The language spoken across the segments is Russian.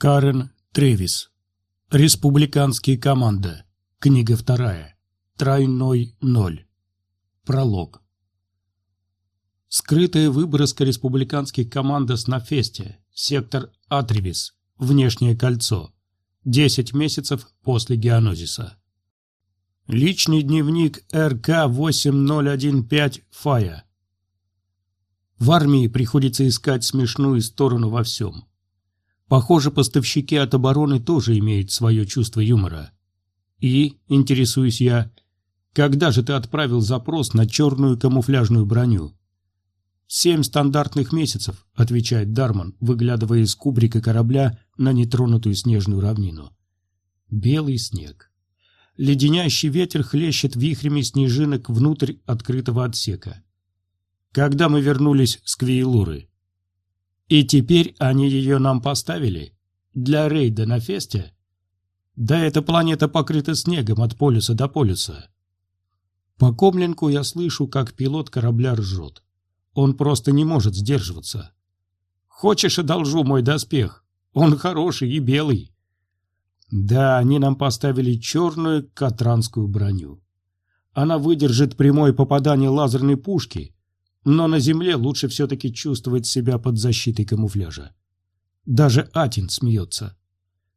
Карен Тревис. Республиканские команда. Книга вторая. Тройной ноль. Пролог. Скрытая выброска республиканских командос на фесте. Сектор Атревис. Внешнее кольцо. Десять месяцев после геонозиса. Личный дневник РК-8015 Фая. В армии приходится искать смешную сторону во всем. Похоже, поставщики от обороны тоже имеют свое чувство юмора. И, интересуюсь я, когда же ты отправил запрос на черную камуфляжную броню? «Семь стандартных месяцев», — отвечает Дарман, выглядывая из кубрика корабля на нетронутую снежную равнину. Белый снег. Леденящий ветер хлещет вихрями снежинок внутрь открытого отсека. Когда мы вернулись с Квейлуры, и теперь они ее нам поставили? Для рейда на фесте? Да эта планета покрыта снегом от полюса до полюса. По комлинку я слышу, как пилот корабля ржет. Он просто не может сдерживаться. Хочешь, одолжу мой доспех? Он хороший и белый. Да, они нам поставили черную катранскую броню. Она выдержит прямое попадание лазерной пушки, но на земле лучше все-таки чувствовать себя под защитой камуфляжа. Даже Атин смеется.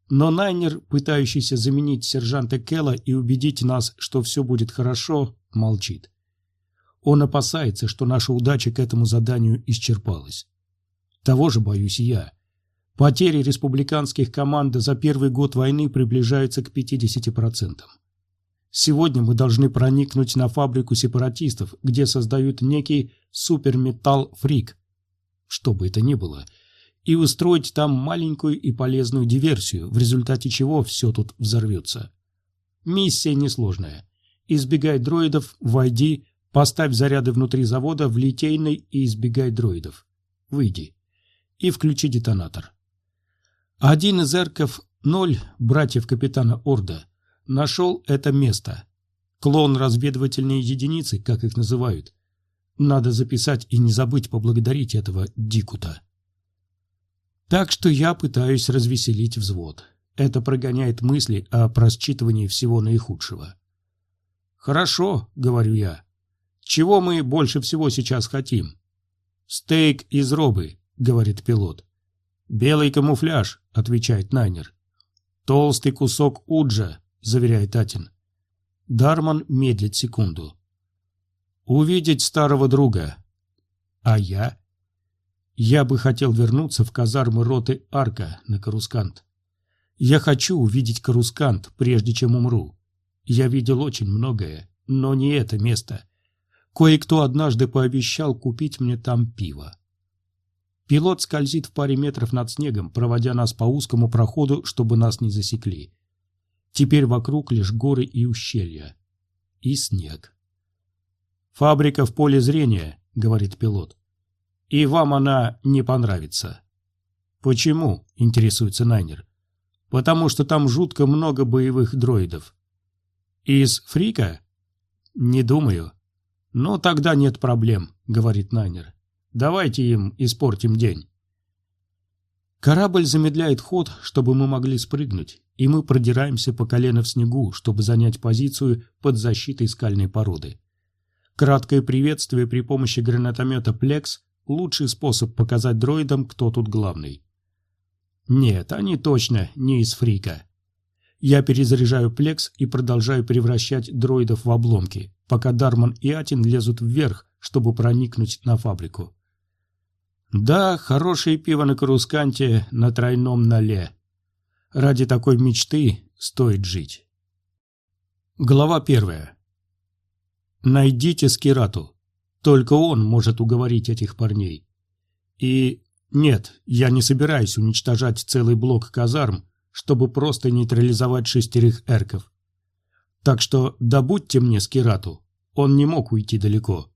Но Найнер, пытающийся заменить сержанта Келла и убедить нас, что все будет хорошо, молчит. Он опасается, что наша удача к этому заданию исчерпалась. Того же боюсь я. Потери республиканских команд за первый год войны приближаются к 50%. Сегодня мы должны проникнуть на фабрику сепаратистов, где создают некий суперметалл-фрик, что бы это ни было, и устроить там маленькую и полезную диверсию, в результате чего все тут взорвется. Миссия несложная. Избегай дроидов, войди, поставь заряды внутри завода в литейной и избегай дроидов. Выйди. И включи детонатор. Один из эрков, ноль, братьев капитана Орда – Нашел это место. Клон разведывательной единицы, как их называют. Надо записать и не забыть поблагодарить этого Дикута. Так что я пытаюсь развеселить взвод. Это прогоняет мысли о просчитывании всего наихудшего. «Хорошо», — говорю я. «Чего мы больше всего сейчас хотим?» «Стейк из робы», — говорит пилот. «Белый камуфляж», — отвечает Найнер. «Толстый кусок уджа», заверяет Атин. Дарман медлит секунду. Увидеть старого друга. А я? Я бы хотел вернуться в казармы роты Арка на Карускант. Я хочу увидеть Карускант, прежде чем умру. Я видел очень многое, но не это место. Кое-кто однажды пообещал купить мне там пиво. Пилот скользит в паре метров над снегом, проводя нас по узкому проходу, чтобы нас не засекли. Теперь вокруг лишь горы и ущелья. И снег. «Фабрика в поле зрения», — говорит пилот. «И вам она не понравится». «Почему?» — интересуется Найнер. «Потому что там жутко много боевых дроидов». «Из Фрика?» «Не думаю». «Ну, тогда нет проблем», — говорит Найнер. «Давайте им испортим день». Корабль замедляет ход, чтобы мы могли спрыгнуть, и мы продираемся по колено в снегу, чтобы занять позицию под защитой скальной породы. Краткое приветствие при помощи гранатомета «Плекс» – лучший способ показать дроидам, кто тут главный. Нет, они точно не из фрика. Я перезаряжаю «Плекс» и продолжаю превращать дроидов в обломки, пока Дарман и Атин лезут вверх, чтобы проникнуть на фабрику. Да, хорошее пиво на Карусканте на тройном нале. Ради такой мечты стоит жить. Глава первая. Найдите Скирату. Только он может уговорить этих парней. И нет, я не собираюсь уничтожать целый блок казарм, чтобы просто нейтрализовать шестерых эрков. Так что добудьте мне Скирату. Он не мог уйти далеко.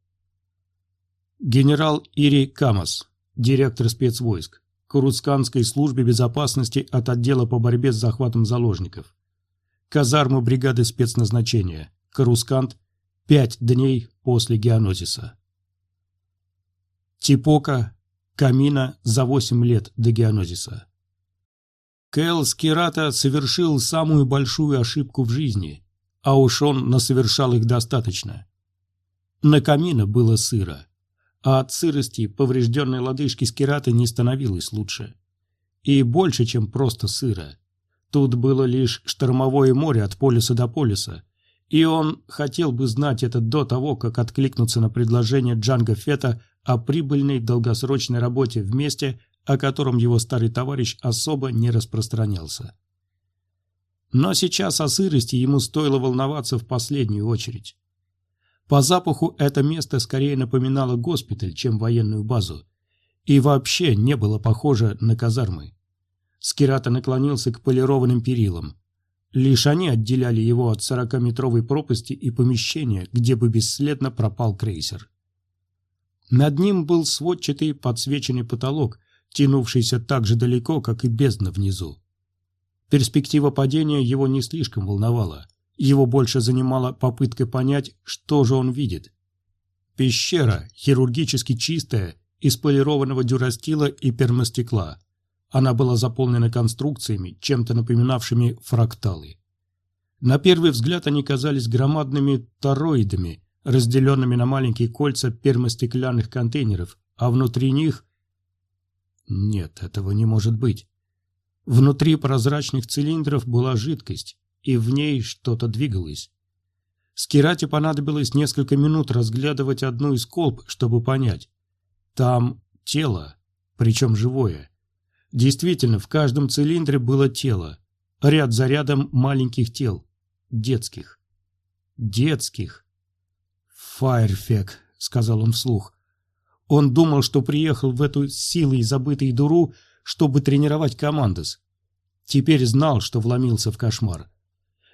Генерал Ири Камас, директор спецвойск, Курусканской службе безопасности от отдела по борьбе с захватом заложников. Казарма бригады спецназначения. Карускант. Пять дней после геонозиса. Типока. Камина за восемь лет до геонозиса. Кэл Скирата совершил самую большую ошибку в жизни, а уж он насовершал их достаточно. На камина было сыро, а от сырости поврежденной лодыжки Скираты не становилось лучше. И больше, чем просто сыро. Тут было лишь штормовое море от полюса до полюса, и он хотел бы знать это до того, как откликнуться на предложение Джанга Фета о прибыльной долгосрочной работе вместе, о котором его старый товарищ особо не распространялся. Но сейчас о сырости ему стоило волноваться в последнюю очередь. По запаху это место скорее напоминало госпиталь, чем военную базу, и вообще не было похоже на казармы. Скирата наклонился к полированным перилам. Лишь они отделяли его от сорокаметровой пропасти и помещения, где бы бесследно пропал крейсер. Над ним был сводчатый подсвеченный потолок, тянувшийся так же далеко, как и бездна внизу. Перспектива падения его не слишком волновала. Его больше занимала попытка понять, что же он видит. Пещера, хирургически чистая, из полированного дюрастила и пермостекла. Она была заполнена конструкциями, чем-то напоминавшими фракталы. На первый взгляд они казались громадными тороидами, разделенными на маленькие кольца пермостеклянных контейнеров, а внутри них... Нет, этого не может быть. Внутри прозрачных цилиндров была жидкость, и в ней что-то двигалось. Скирате понадобилось несколько минут разглядывать одну из колб, чтобы понять. Там тело, причем живое. Действительно, в каждом цилиндре было тело. Ряд за рядом маленьких тел. Детских. Детских. «Фаерфек», — сказал он вслух. Он думал, что приехал в эту силой забытой дуру, чтобы тренировать командос. Теперь знал, что вломился в кошмар.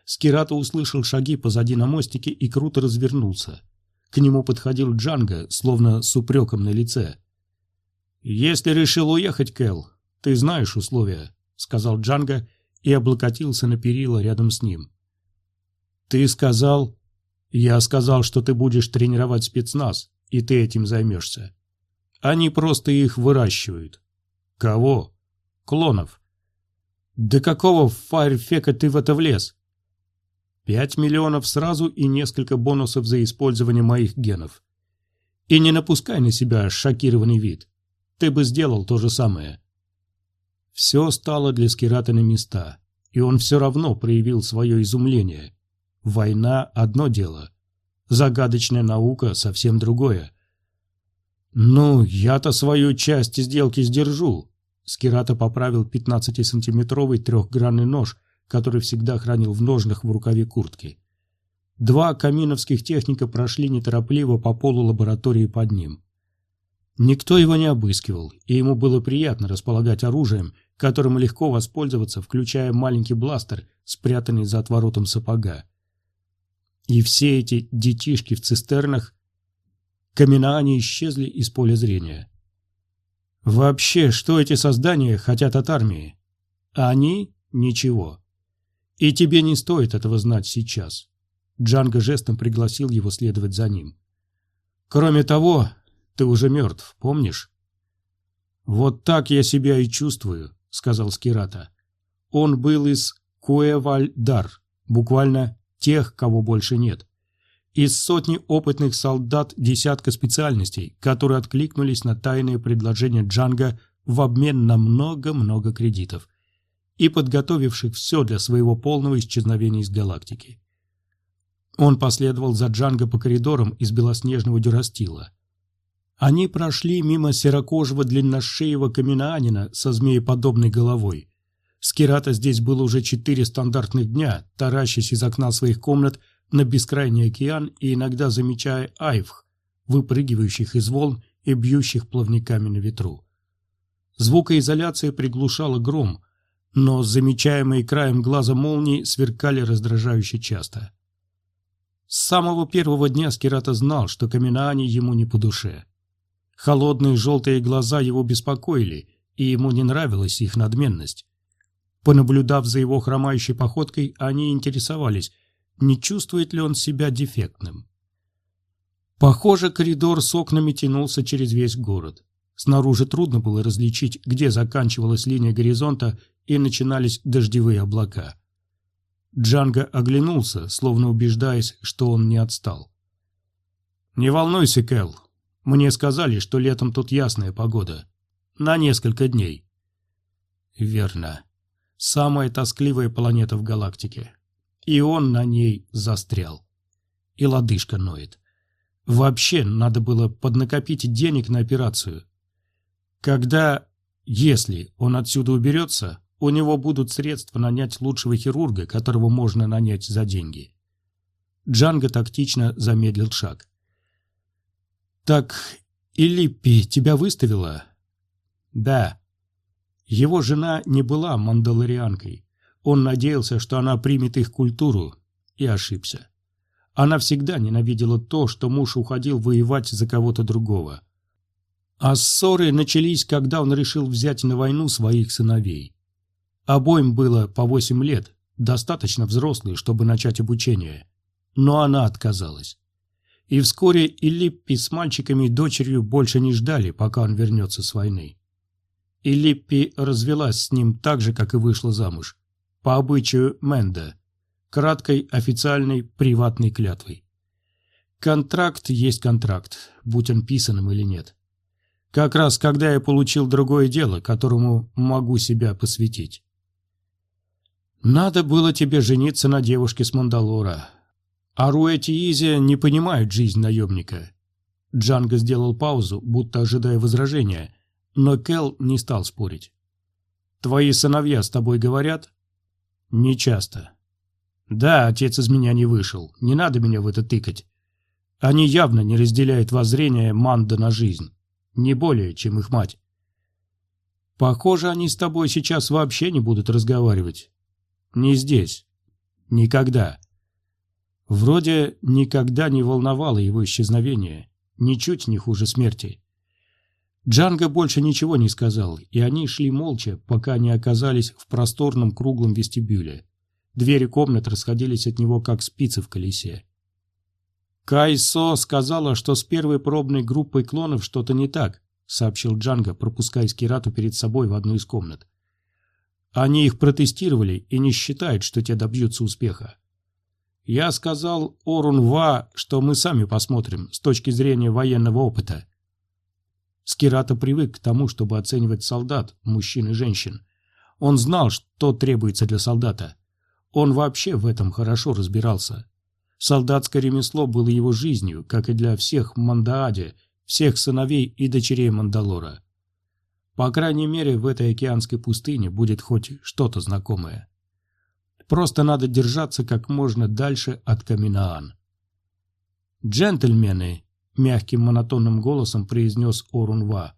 Скирата услышал шаги позади на мостике и круто развернулся. К нему подходил Джанго, словно с упреком на лице. «Если решил уехать, Кэл, ты знаешь условия», — сказал Джанго и облокотился на перила рядом с ним. «Ты сказал...» «Я сказал, что ты будешь тренировать спецназ, и ты этим займешься. Они просто их выращивают». «Кого?» «Клонов». «Да какого фарфека ты в это влез?» «Пять миллионов сразу и несколько бонусов за использование моих генов. И не напускай на себя шокированный вид. Ты бы сделал то же самое. Все стало для Скирата на места, и он все равно проявил свое изумление. Война – одно дело, загадочная наука – совсем другое. «Ну, я-то свою часть сделки сдержу», – Скирата поправил 15-сантиметровый трехгранный нож, который всегда хранил в ножнах в рукаве куртки. Два каминовских техника прошли неторопливо по полу лаборатории под ним. Никто его не обыскивал, и ему было приятно располагать оружием, которым легко воспользоваться, включая маленький бластер, спрятанный за отворотом сапога. И все эти детишки в цистернах, каменаане исчезли из поля зрения. Вообще, что эти создания хотят от армии? Они – ничего. И тебе не стоит этого знать сейчас. Джанго жестом пригласил его следовать за ним. Кроме того, ты уже мертв, помнишь? Вот так я себя и чувствую, сказал Скирата. Он был из Куэвальдар, буквально тех, кого больше нет. Из сотни опытных солдат десятка специальностей, которые откликнулись на тайные предложения Джанга в обмен на много-много кредитов и подготовивших все для своего полного исчезновения из галактики. Он последовал за Джанго по коридорам из белоснежного дюрастила – они прошли мимо серокожего длинношеего каменанина со змееподобной головой. Скирата здесь было уже четыре стандартных дня, таращась из окна своих комнат на бескрайний океан и иногда замечая айвх, выпрыгивающих из волн и бьющих плавниками на ветру. Звукоизоляция приглушала гром, но замечаемые краем глаза молнии сверкали раздражающе часто. С самого первого дня Скирата знал, что Каменаани ему не по душе. Холодные желтые глаза его беспокоили, и ему не нравилась их надменность. Понаблюдав за его хромающей походкой, они интересовались, не чувствует ли он себя дефектным. Похоже, коридор с окнами тянулся через весь город. Снаружи трудно было различить, где заканчивалась линия горизонта и начинались дождевые облака. Джанго оглянулся, словно убеждаясь, что он не отстал. «Не волнуйся, Кэл. Мне сказали, что летом тут ясная погода. На несколько дней». «Верно. Самая тоскливая планета в галактике. И он на ней застрял. И лодыжка ноет. Вообще, надо было поднакопить денег на операцию. Когда, если он отсюда уберется, у него будут средства нанять лучшего хирурга, которого можно нанять за деньги. Джанго тактично замедлил шаг. «Так и Липпи тебя выставила?» «Да». Его жена не была мандалорианкой. Он надеялся, что она примет их культуру, и ошибся. Она всегда ненавидела то, что муж уходил воевать за кого-то другого. А ссоры начались, когда он решил взять на войну своих сыновей. Обоим было по восемь лет, достаточно взрослые, чтобы начать обучение. Но она отказалась. И вскоре и Липпи с мальчиками и дочерью больше не ждали, пока он вернется с войны. И Липпи развелась с ним так же, как и вышла замуж, по обычаю Менда, краткой официальной приватной клятвой. Контракт есть контракт, будь он писанным или нет. Как раз когда я получил другое дело, которому могу себя посвятить. Надо было тебе жениться на девушке с Мандалора. А Руэти не понимают жизнь наемника. Джанго сделал паузу, будто ожидая возражения, но Кел не стал спорить. «Твои сыновья с тобой говорят?» «Не часто». «Да, отец из меня не вышел. Не надо меня в это тыкать. Они явно не разделяют воззрение Манда на жизнь. Не более, чем их мать». «Похоже, они с тобой сейчас вообще не будут разговаривать. Не здесь. Никогда. Вроде никогда не волновало его исчезновение. Ничуть не хуже смерти. Джанго больше ничего не сказал, и они шли молча, пока не оказались в просторном круглом вестибюле. Двери комнат расходились от него, как спицы в колесе. «Кайсо сказала, что с первой пробной группой клонов что-то не так», сообщил Джанго, пропуская Скирату перед собой в одну из комнат. Они их протестировали и не считают, что те добьются успеха. Я сказал Орун-Ва, что мы сами посмотрим с точки зрения военного опыта. Скирата привык к тому, чтобы оценивать солдат, мужчин и женщин. Он знал, что требуется для солдата. Он вообще в этом хорошо разбирался. Солдатское ремесло было его жизнью, как и для всех в Мандааде, всех сыновей и дочерей Мандалора. По крайней мере, в этой океанской пустыне будет хоть что-то знакомое. Просто надо держаться как можно дальше от Каминаан. «Джентльмены!» – мягким монотонным голосом произнес Орунва.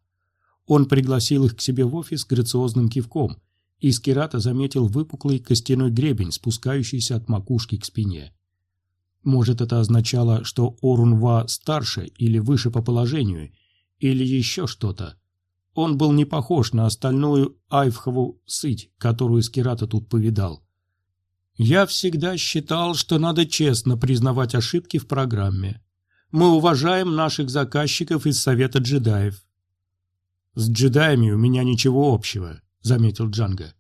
Он пригласил их к себе в офис грациозным кивком, и Скирата заметил выпуклый костяной гребень, спускающийся от макушки к спине. Может, это означало, что Орунва старше или выше по положению, или еще что-то. Он был не похож на остальную Айвхову сыть, которую Скирата тут повидал. Я всегда считал, что надо честно признавать ошибки в программе. Мы уважаем наших заказчиков из Совета джедаев. С джедаями у меня ничего общего, заметил Джанга.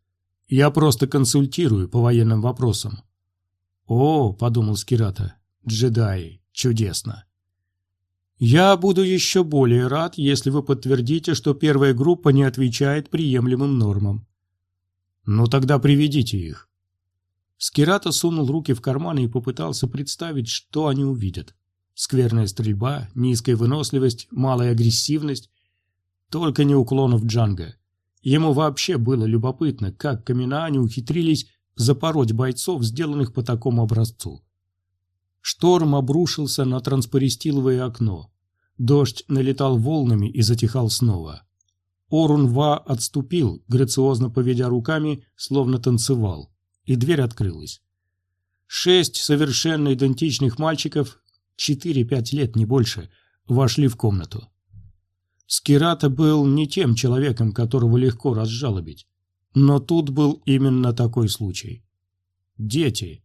Я просто консультирую по военным вопросам. О, подумал Скирата, джедаи, чудесно. Я буду еще более рад, если вы подтвердите, что первая группа не отвечает приемлемым нормам. Ну тогда приведите их. Скирата сунул руки в карманы и попытался представить, что они увидят. Скверная стрельба, низкая выносливость, малая агрессивность. Только не уклонов Джанга. Ему вообще было любопытно, как каменаане ухитрились запороть бойцов, сделанных по такому образцу. Шторм обрушился на транспористиловое окно. Дождь налетал волнами и затихал снова. Орун-Ва отступил, грациозно поведя руками, словно танцевал, и дверь открылась. Шесть совершенно идентичных мальчиков, четыре-пять лет, не больше, вошли в комнату. Скирата был не тем человеком, которого легко разжалобить. Но тут был именно такой случай. Дети,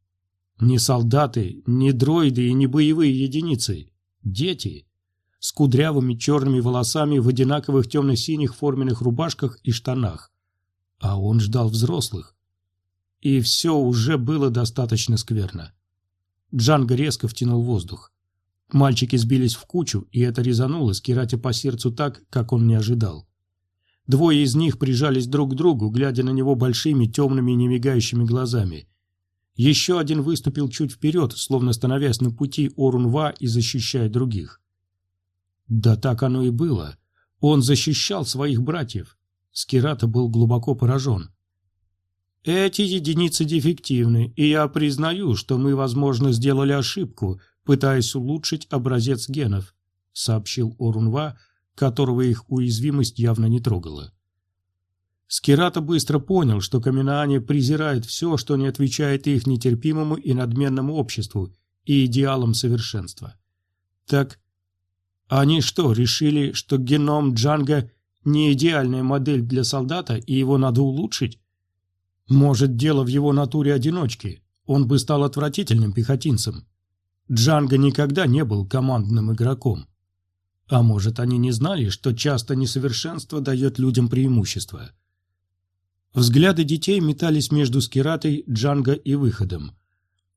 не солдаты, не дроиды и не боевые единицы. Дети. С кудрявыми черными волосами в одинаковых темно-синих форменных рубашках и штанах. а он ждал взрослых. И все уже было достаточно скверно. Джанго резко втянул воздух. Мальчики сбились в кучу, и это резануло Скирате по сердцу так, как он не ожидал. Двое из них прижались друг к другу, глядя на него большими темными немигающими глазами. Еще один выступил чуть вперед, словно становясь на пути Орунва и защищая других. Да так оно и было. Он защищал своих братьев. Скирата был глубоко поражен. Эти единицы дефективны, и я признаю, что мы, возможно, сделали ошибку, пытаясь улучшить образец генов, сообщил Орунва, которого их уязвимость явно не трогала. Скирата быстро понял, что каменаане презирают все, что не отвечает их нетерпимому и надменному обществу и идеалам совершенства. Так они что, решили, что геном Джанга не идеальная модель для солдата и его надо улучшить? Может, дело в его натуре одиночки. Он бы стал отвратительным пехотинцем. Джанга никогда не был командным игроком. А может, они не знали, что часто несовершенство дает людям преимущество. Взгляды детей метались между Скиратой, Джанго и выходом.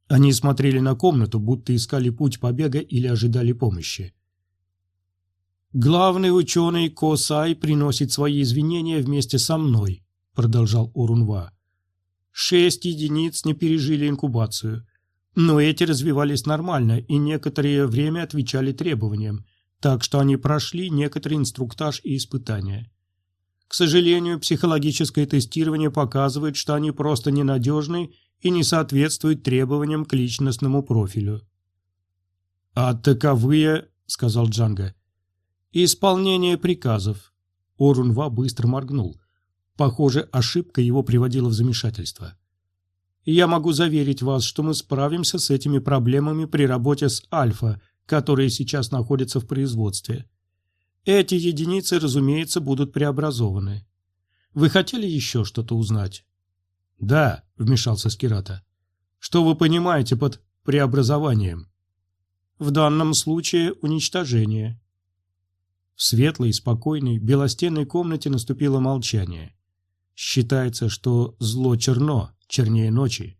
Они смотрели на комнату, будто искали путь побега или ожидали помощи. «Главный ученый Косай приносит свои извинения вместе со мной», — продолжал Урунва. «Шесть единиц не пережили инкубацию, но эти развивались нормально и некоторое время отвечали требованиям, так что они прошли некоторый инструктаж и испытания. К сожалению, психологическое тестирование показывает, что они просто ненадежны и не соответствуют требованиям к личностному профилю». «А таковые», — сказал Джанга, — Исполнение приказов. Орунва быстро моргнул. Похоже, ошибка его приводила в замешательство. Я могу заверить вас, что мы справимся с этими проблемами при работе с Альфа, которые сейчас находятся в производстве. Эти единицы, разумеется, будут преобразованы. Вы хотели еще что-то узнать? Да, вмешался Скирата. Что вы понимаете под преобразованием? В данном случае уничтожение. В светлой, спокойной, белостенной комнате наступило молчание. Считается, что зло черно, чернее ночи.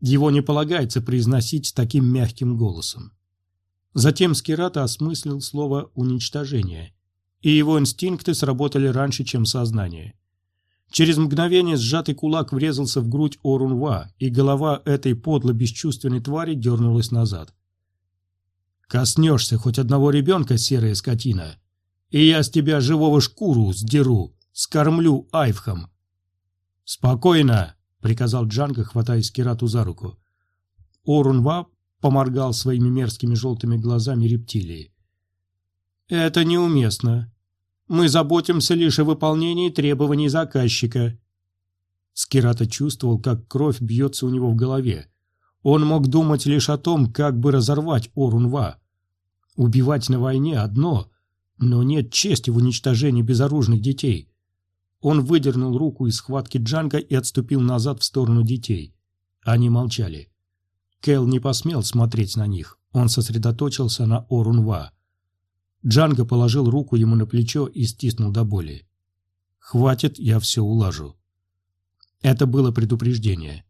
Его не полагается произносить таким мягким голосом. Затем Скирата осмыслил слово «уничтожение», и его инстинкты сработали раньше, чем сознание. Через мгновение сжатый кулак врезался в грудь Орунва, и голова этой подло бесчувственной твари дернулась назад. «Коснешься хоть одного ребенка, серая скотина, и я с тебя живого шкуру сдеру, скормлю айвхом. «Спокойно!» — приказал Джанга, хватая Скирату за руку. Орунва поморгал своими мерзкими желтыми глазами рептилии. «Это неуместно. Мы заботимся лишь о выполнении требований заказчика». Скирата чувствовал, как кровь бьется у него в голове. Он мог думать лишь о том, как бы разорвать Орунва. Убивать на войне одно — но нет чести в уничтожении безоружных детей. Он выдернул руку из схватки Джанга и отступил назад в сторону детей. Они молчали. Кэл не посмел смотреть на них. Он сосредоточился на Орунва. Джанга положил руку ему на плечо и стиснул до боли. «Хватит, я все улажу». Это было предупреждение.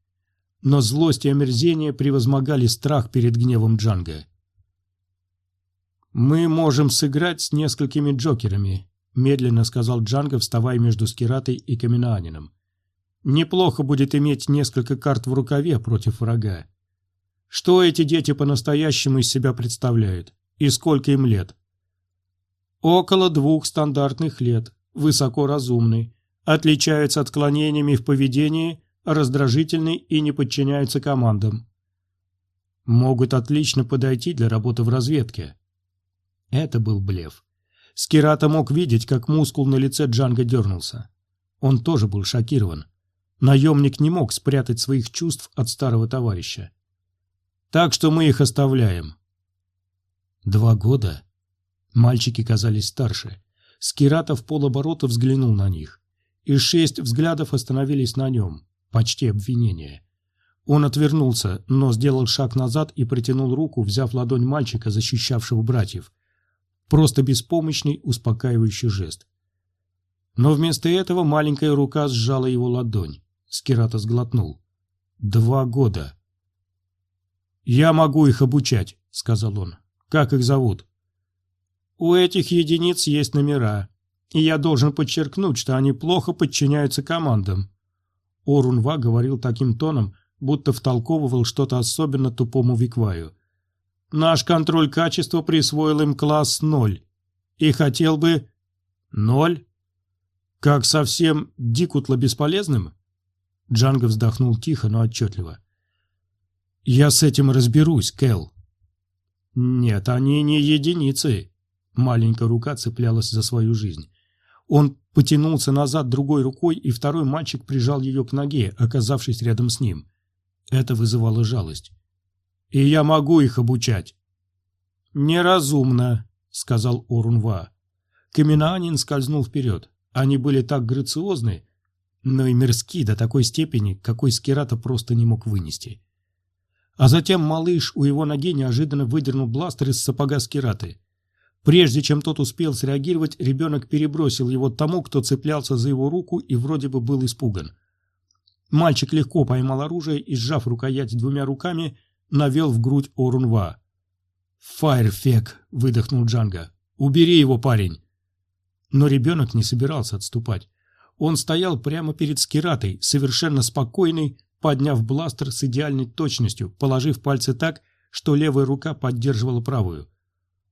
Но злость и омерзение превозмогали страх перед гневом Джанга. «Мы можем сыграть с несколькими джокерами», – медленно сказал Джанго, вставая между Скиратой и Каменаанином. «Неплохо будет иметь несколько карт в рукаве против врага. Что эти дети по-настоящему из себя представляют? И сколько им лет?» «Около двух стандартных лет, высоко разумны, отличаются отклонениями в поведении, раздражительны и не подчиняются командам. Могут отлично подойти для работы в разведке», это был блеф. Скирата мог видеть, как мускул на лице Джанга дернулся. Он тоже был шокирован. Наемник не мог спрятать своих чувств от старого товарища. Так что мы их оставляем. Два года? Мальчики казались старше. Скирата в полоборота взглянул на них. И шесть взглядов остановились на нем. Почти обвинение. Он отвернулся, но сделал шаг назад и протянул руку, взяв ладонь мальчика, защищавшего братьев. Просто беспомощный, успокаивающий жест. Но вместо этого маленькая рука сжала его ладонь. Скирата сглотнул. «Два года». «Я могу их обучать», — сказал он. «Как их зовут?» «У этих единиц есть номера, и я должен подчеркнуть, что они плохо подчиняются командам». Орунва говорил таким тоном, будто втолковывал что-то особенно тупому Викваю. «Наш контроль качества присвоил им класс ноль, и хотел бы...» «Ноль? Как совсем дикутла бесполезным?» Джанго вздохнул тихо, но отчетливо. «Я с этим разберусь, Кэл». «Нет, они не единицы». Маленькая рука цеплялась за свою жизнь. Он потянулся назад другой рукой, и второй мальчик прижал ее к ноге, оказавшись рядом с ним. Это вызывало жалость. «И я могу их обучать». «Неразумно», — сказал Орунва. Каминаанин скользнул вперед. Они были так грациозны, но и мерзки до такой степени, какой Скирата просто не мог вынести. А затем малыш у его ноги неожиданно выдернул бластер из сапога Скираты. Прежде чем тот успел среагировать, ребенок перебросил его тому, кто цеплялся за его руку и вроде бы был испуган. Мальчик легко поймал оружие и, сжав рукоять двумя руками, навел в грудь Орунва. «Фаерфек!» — выдохнул Джанга. «Убери его, парень!» Но ребенок не собирался отступать. Он стоял прямо перед Скиратой, совершенно спокойный, подняв бластер с идеальной точностью, положив пальцы так, что левая рука поддерживала правую.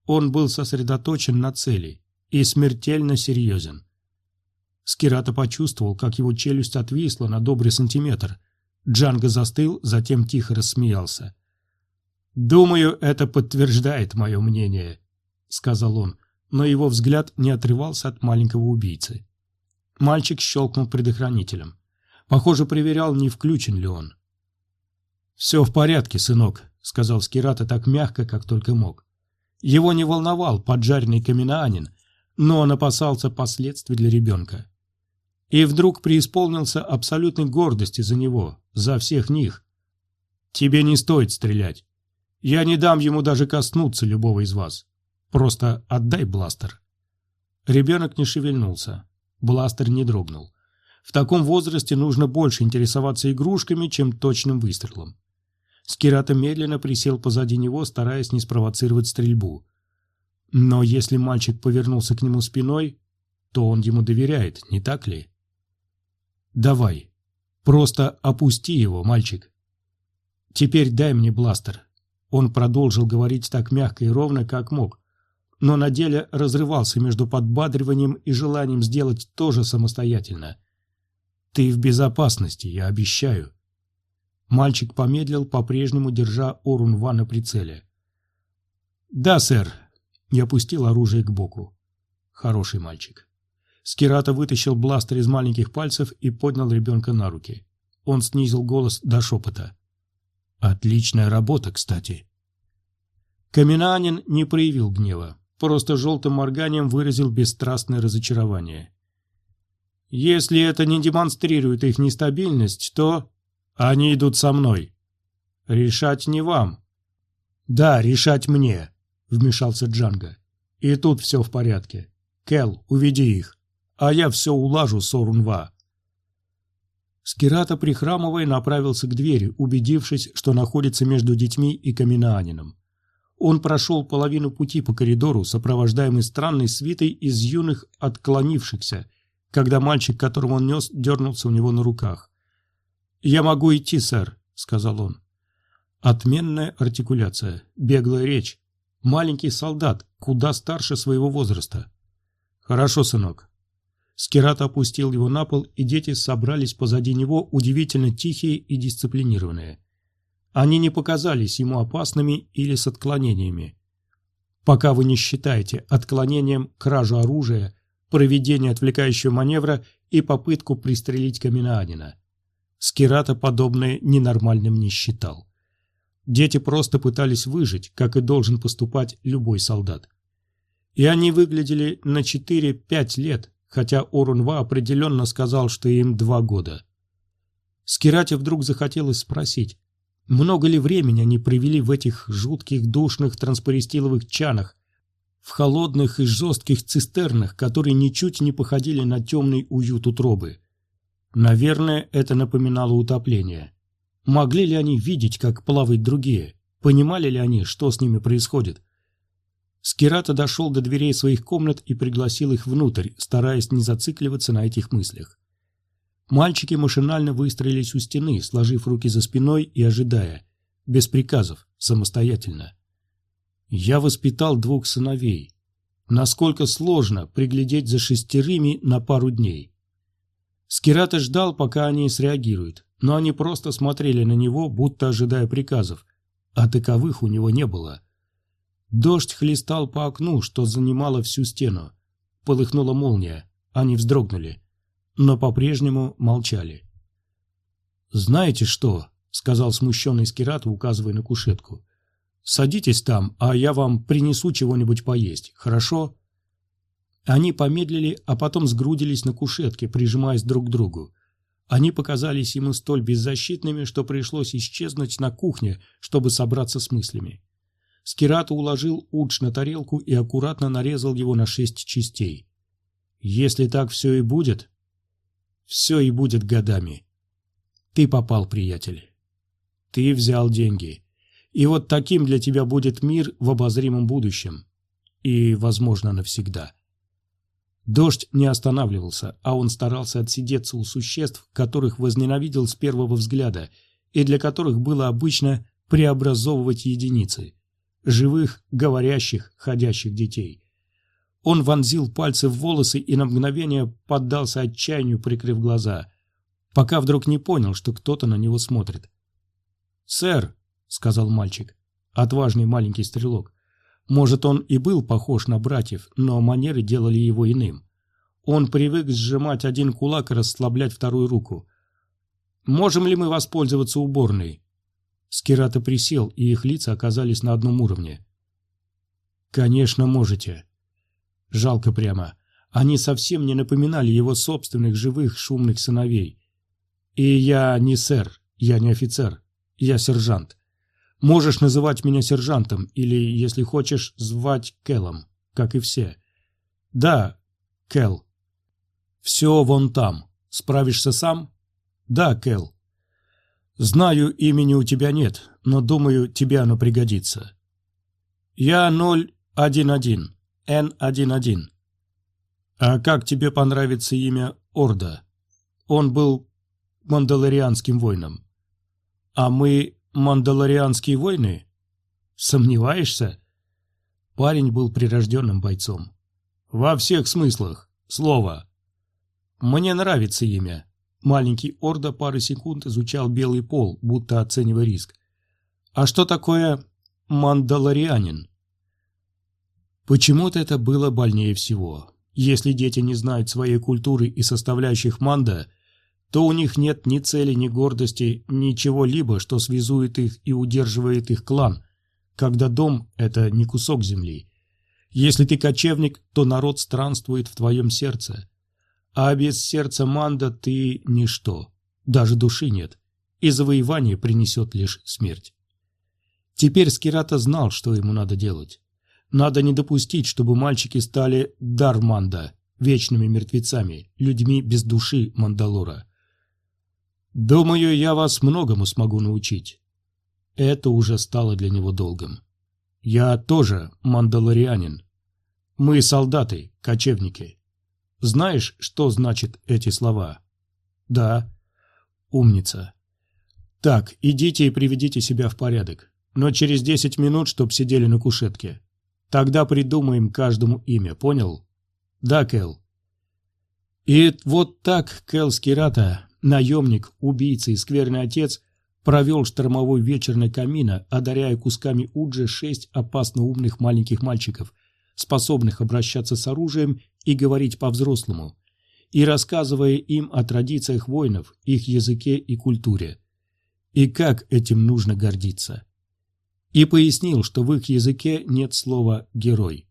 Он был сосредоточен на цели и смертельно серьезен. Скирата почувствовал, как его челюсть отвисла на добрый сантиметр. Джанго застыл, затем тихо рассмеялся. «Думаю, это подтверждает мое мнение», — сказал он, но его взгляд не отрывался от маленького убийцы. Мальчик щелкнул предохранителем. Похоже, проверял, не включен ли он. «Все в порядке, сынок», — сказал Скирата так мягко, как только мог. Его не волновал поджаренный каменаанин, но он опасался последствий для ребенка. И вдруг преисполнился абсолютной гордости за него, за всех них. «Тебе не стоит стрелять. Я не дам ему даже коснуться любого из вас. Просто отдай бластер». Ребенок не шевельнулся. Бластер не дрогнул. В таком возрасте нужно больше интересоваться игрушками, чем точным выстрелом. Скирата медленно присел позади него, стараясь не спровоцировать стрельбу. Но если мальчик повернулся к нему спиной, то он ему доверяет, не так ли? «Давай. Просто опусти его, мальчик. Теперь дай мне бластер». Он продолжил говорить так мягко и ровно, как мог, но на деле разрывался между подбадриванием и желанием сделать то же самостоятельно. «Ты в безопасности, я обещаю». Мальчик помедлил, по-прежнему держа Орунва на прицеле. «Да, сэр». Я опустил оружие к боку. Хороший мальчик. Скирата вытащил бластер из маленьких пальцев и поднял ребенка на руки. Он снизил голос до шепота. «Отличная работа, кстати». Каменанин не проявил гнева, просто желтым морганием выразил бесстрастное разочарование. Если это не демонстрирует их нестабильность, то они идут со мной. Решать не вам. Да, решать мне, вмешался Джанга. И тут все в порядке. Кел, уведи их, а я все улажу с Орунва. Скирата, прихрамывая, направился к двери, убедившись, что находится между детьми и Каминаанином. Он прошел половину пути по коридору, сопровождаемый странной свитой из юных отклонившихся, когда мальчик, которого он нес, дернулся у него на руках. «Я могу идти, сэр», — сказал он. Отменная артикуляция, беглая речь. Маленький солдат, куда старше своего возраста. «Хорошо, сынок». Скират опустил его на пол, и дети собрались позади него, удивительно тихие и дисциплинированные. Они не показались ему опасными или с отклонениями. Пока вы не считаете отклонением кражу оружия, проведение отвлекающего маневра и попытку пристрелить Каминаанина. Скирата подобное ненормальным не считал. Дети просто пытались выжить, как и должен поступать любой солдат. И они выглядели на 4-5 лет, хотя Орунва определенно сказал, что им два года. Скирате вдруг захотелось спросить, много ли времени они провели в этих жутких душных транспористиловых чанах, в холодных и жестких цистернах, которые ничуть не походили на темный уют утробы. Наверное, это напоминало утопление. Могли ли они видеть, как плавают другие? Понимали ли они, что с ними происходит? Скирата дошел до дверей своих комнат и пригласил их внутрь, стараясь не зацикливаться на этих мыслях. Мальчики машинально выстроились у стены, сложив руки за спиной и ожидая, без приказов, самостоятельно. Я воспитал двух сыновей. Насколько сложно приглядеть за шестерыми на пару дней. Скирата ждал, пока они среагируют, но они просто смотрели на него, будто ожидая приказов, а таковых у него не было. Дождь хлестал по окну, что занимало всю стену. Полыхнула молния, они вздрогнули, но по-прежнему молчали. «Знаете что?» — сказал смущенный Скират, указывая на кушетку. «Садитесь там, а я вам принесу чего-нибудь поесть, хорошо?» Они помедлили, а потом сгрудились на кушетке, прижимаясь друг к другу. Они показались ему столь беззащитными, что пришлось исчезнуть на кухне, чтобы собраться с мыслями. Скирата уложил удж на тарелку и аккуратно нарезал его на шесть частей. Если так все и будет, все и будет годами. Ты попал, приятель. Ты взял деньги. И вот таким для тебя будет мир в обозримом будущем. И, возможно, навсегда. Дождь не останавливался, а он старался отсидеться у существ, которых возненавидел с первого взгляда, и для которых было обычно преобразовывать единицы живых, говорящих, ходящих детей. Он вонзил пальцы в волосы и на мгновение поддался отчаянию, прикрыв глаза, пока вдруг не понял, что кто-то на него смотрит. «Сэр», — сказал мальчик, отважный маленький стрелок, может, он и был похож на братьев, но манеры делали его иным. Он привык сжимать один кулак и расслаблять вторую руку. «Можем ли мы воспользоваться уборной?» Скирата присел, и их лица оказались на одном уровне. «Конечно, можете». Жалко прямо. Они совсем не напоминали его собственных живых шумных сыновей. «И я не сэр, я не офицер, я сержант. Можешь называть меня сержантом или, если хочешь, звать Келлом, как и все. Да, Кел. Все вон там. Справишься сам? Да, Кел. Знаю, имени у тебя нет, но думаю, тебе оно пригодится. Я 011, Н11. А как тебе понравится имя Орда? Он был мандалорианским воином. А мы мандалорианские войны? Сомневаешься? Парень был прирожденным бойцом. Во всех смыслах. Слово. Мне нравится имя. Маленький Орда пары секунд изучал белый пол, будто оценивая риск. А что такое мандалорианин? Почему-то это было больнее всего. Если дети не знают своей культуры и составляющих манда, то у них нет ни цели, ни гордости, ничего-либо, что связует их и удерживает их клан, когда дом – это не кусок земли. Если ты кочевник, то народ странствует в твоем сердце. А без сердца Манда ты ничто, даже души нет, и завоевание принесет лишь смерть. Теперь Скирата знал, что ему надо делать. Надо не допустить, чтобы мальчики стали Дарманда, вечными мертвецами, людьми без души Мандалора. Думаю, я вас многому смогу научить. Это уже стало для него долгом. Я тоже мандалорианин. Мы солдаты, кочевники. Знаешь, что значат эти слова? Да. Умница. Так, идите и приведите себя в порядок. Но через десять минут, чтоб сидели на кушетке. Тогда придумаем каждому имя, понял? Да, Кэл. И вот так Кэл Скирата, наемник, убийца и скверный отец, провел штормовой вечер на камина, одаряя кусками уджи шесть опасно умных маленьких мальчиков – способных обращаться с оружием и говорить по-взрослому, и рассказывая им о традициях воинов, их языке и культуре, и как этим нужно гордиться. И пояснил, что в их языке нет слова «герой».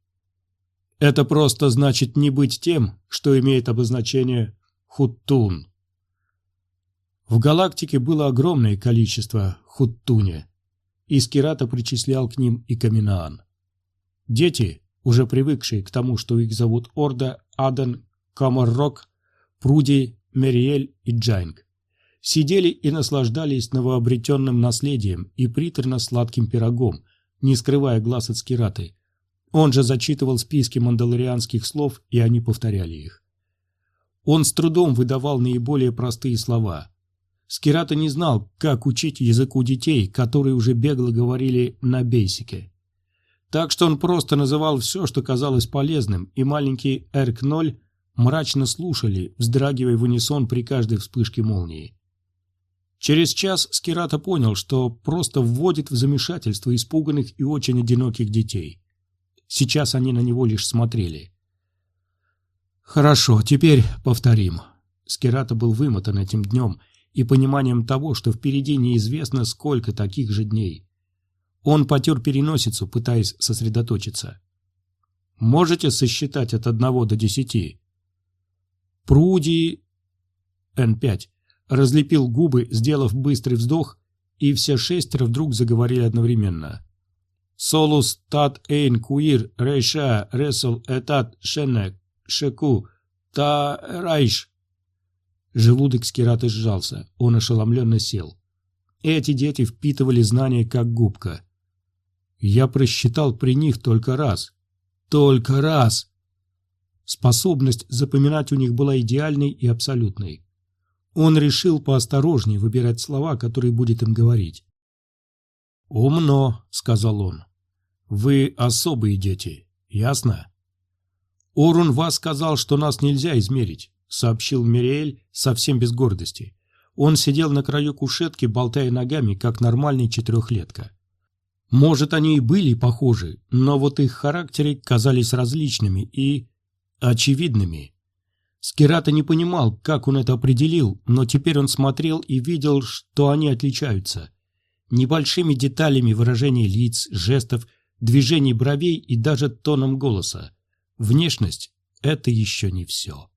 Это просто значит не быть тем, что имеет обозначение «хуттун». В галактике было огромное количество хуттуне, и Скирата причислял к ним и Каминаан. Дети, уже привыкшие к тому, что их зовут Ордо, Аден, Камаррок, Пруди, Мереель и Джайнг. Сидели и наслаждались новообретенным наследием и приторно-сладким пирогом, не скрывая глаз от Скираты. Он же зачитывал списки мандалорианских слов, и они повторяли их. Он с трудом выдавал наиболее простые слова. Скирата не знал, как учить языку детей, которые уже бегло говорили на бейсике. Так что он просто называл все, что казалось полезным, и маленький Эрк-0 мрачно слушали, вздрагивая в унисон при каждой вспышке молнии. Через час Скирата понял, что просто вводит в замешательство испуганных и очень одиноких детей. Сейчас они на него лишь смотрели. «Хорошо, теперь повторим». Скирата был вымотан этим днем и пониманием того, что впереди неизвестно сколько таких же дней. Он потер переносицу, пытаясь сосредоточиться. «Можете сосчитать от одного до десяти?» Пруди... Н5 разлепил губы, сделав быстрый вздох, и все шестеро вдруг заговорили одновременно. «Солус тат эйн куир рейша ресл этат шенек шеку та райш». Желудок Скираты сжался, он ошеломленно сел. Эти дети впитывали знания как губка. Я просчитал при них только раз. Только раз! Способность запоминать у них была идеальной и абсолютной. Он решил поосторожнее выбирать слова, которые будет им говорить. «Умно», — сказал он. «Вы особые дети, ясно?» «Орун вас сказал, что нас нельзя измерить», — сообщил Мириэль совсем без гордости. Он сидел на краю кушетки, болтая ногами, как нормальный четырехлетка. Может, они и были похожи, но вот их характеры казались различными и... очевидными. Скирата не понимал, как он это определил, но теперь он смотрел и видел, что они отличаются. Небольшими деталями выражения лиц, жестов, движений бровей и даже тоном голоса. Внешность – это еще не все.